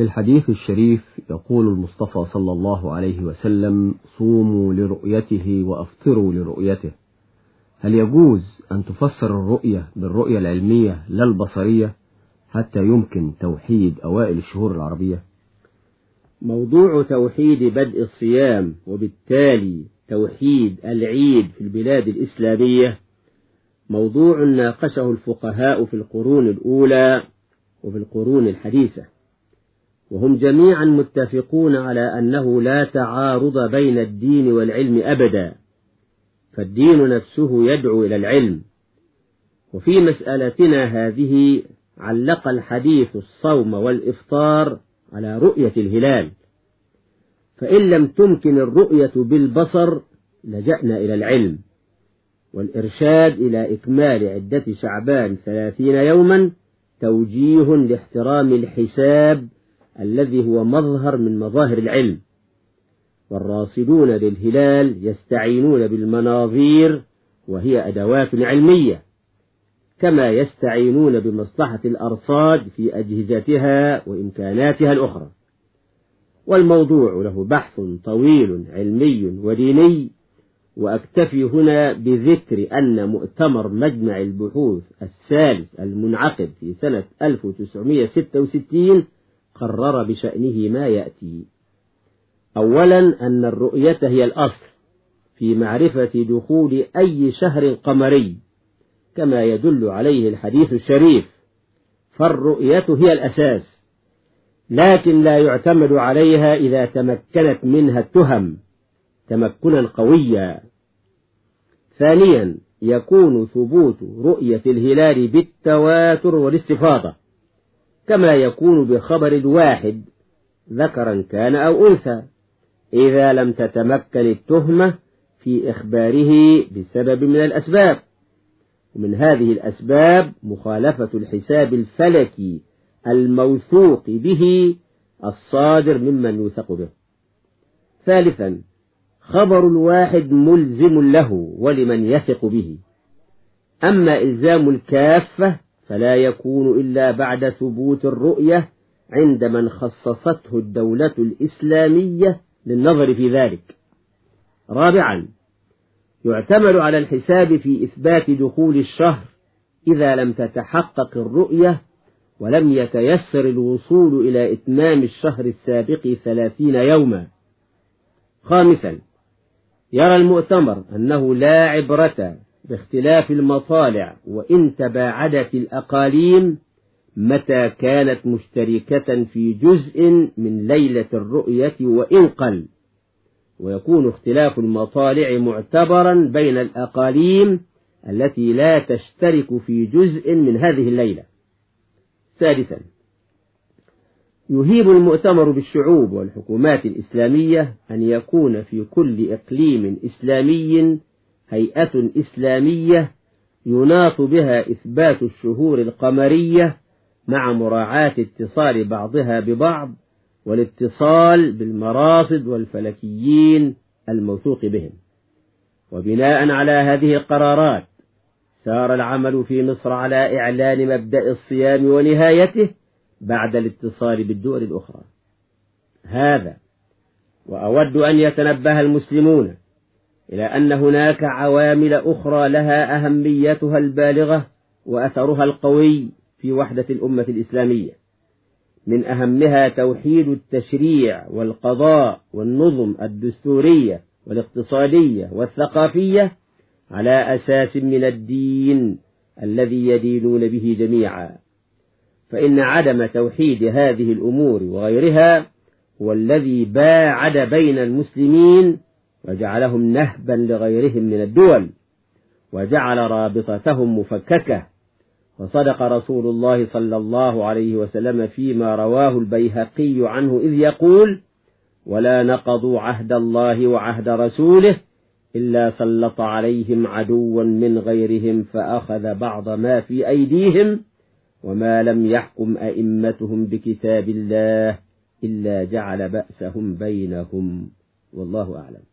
في الحديث الشريف يقول المصطفى صلى الله عليه وسلم صوموا لرؤيته وأفطروا لرؤيته. هل يجوز أن تفسر الرؤية بالرؤية العلمية لا البصرية حتى يمكن توحيد أوائل الشهور العربية؟ موضوع توحيد بدء الصيام وبالتالي توحيد العيد في البلاد الإسلامية موضوع ناقشه الفقهاء في القرون الأولى وفي القرون الحديثة. وهم جميعا متفقون على أنه لا تعارض بين الدين والعلم أبدا فالدين نفسه يدعو إلى العلم. وفي مسألتنا هذه علق الحديث الصوم والإفطار على رؤية الهلال. فإن لم تمكن الرؤية بالبصر لجأنا إلى العلم والإرشاد إلى إكمال عدة شعبان ثلاثين يوما توجيه لاحترام الحساب الذي هو مظهر من مظاهر العلم. والراصدون للهلال يستعينون بالمناظير وهي أدوات علمية كما يستعينون بمصلحة الأرصاد في أجهزتها وإمكاناتها الأخرى. والموضوع له بحث طويل علمي وديني وأكتفي هنا بذكر أن مؤتمر مجمع البحوث الثالث المنعقد في سنة 1966 قرر بشأنه ما يأتي. أولا أن الرؤية هي الأصل في معرفة دخول أي شهر قمري كما يدل عليه الحديث الشريف. فالرؤية هي الأساس لكن لا يعتمد عليها إذا تمكنت منها التهم تمكنا قويا. ثانيا يكون ثبوت رؤية الهلال بالتواتر والاستفاضة. كما يكون بخبر الواحد ذكرا كان أو أنثى إذا لم تتمكن التهمة في إخباره بسبب من الأسباب. ومن هذه الأسباب مخالفة الحساب الفلكي الموثوق به الصادر ممن يوثق به. ثالثا خبر الواحد ملزم له ولمن يثق به. أما إلزام الكافة فلا يكون إلا بعد ثبوت الرؤية عند من خصصته الدولة الإسلامية للنظر في ذلك. رابعا يعتمد على الحساب في إثبات دخول الشهر إذا لم تتحقق الرؤية ولم يتيسر الوصول إلى إتمام الشهر السابق ثلاثين يوما. خامسا يرى المؤتمر أنه لا عبرة باختلاف المطالع وإن تباعدت الأقاليم متى كانت مشتركة في جزء من ليلة الرؤية وإن قل. ويكون اختلاف المطالع معتبرا بين الأقاليم التي لا تشترك في جزء من هذه الليلة. سادسا يهيب المؤتمر بالشعوب والحكومات الإسلامية أن يكون في كل إقليم إسلامي هيئة إسلامية يناط بها إثبات الشهور القمرية مع مراعاة اتصال بعضها ببعض والاتصال بالمراصد والفلكيين الموثوق بهم. وبناء على هذه القرارات سار العمل في مصر على إعلان مبدأ الصيام ونهايته بعد الاتصال بالدول الأخرى. هذا وأود أن يتنبه المسلمون إلى أن هناك عوامل أخرى لها أهميتها البالغة وأثرها القوي في وحدة الأمة الإسلامية. من أهمها توحيد التشريع والقضاء والنظم الدستورية والاقتصادية والثقافية على أساس من الدين الذي يدينون به جميعا. فإن عدم توحيد هذه الأمور وغيرها هو الذي باعد بين المسلمين وجعلهم نهبا لغيرهم من الدول وجعل رابطتهم مفككة. وصدق رسول الله صلى الله عليه وسلم فيما رواه البيهقي عنه إذ يقول ولا نقضوا عهد الله وعهد رسوله إلا سلط عليهم عدوا من غيرهم فأخذ بعض ما في أيديهم وما لم يحكم أئمتهم بكتاب الله إلا جعل بأسهم بينهم. والله أعلم.